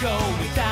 go without.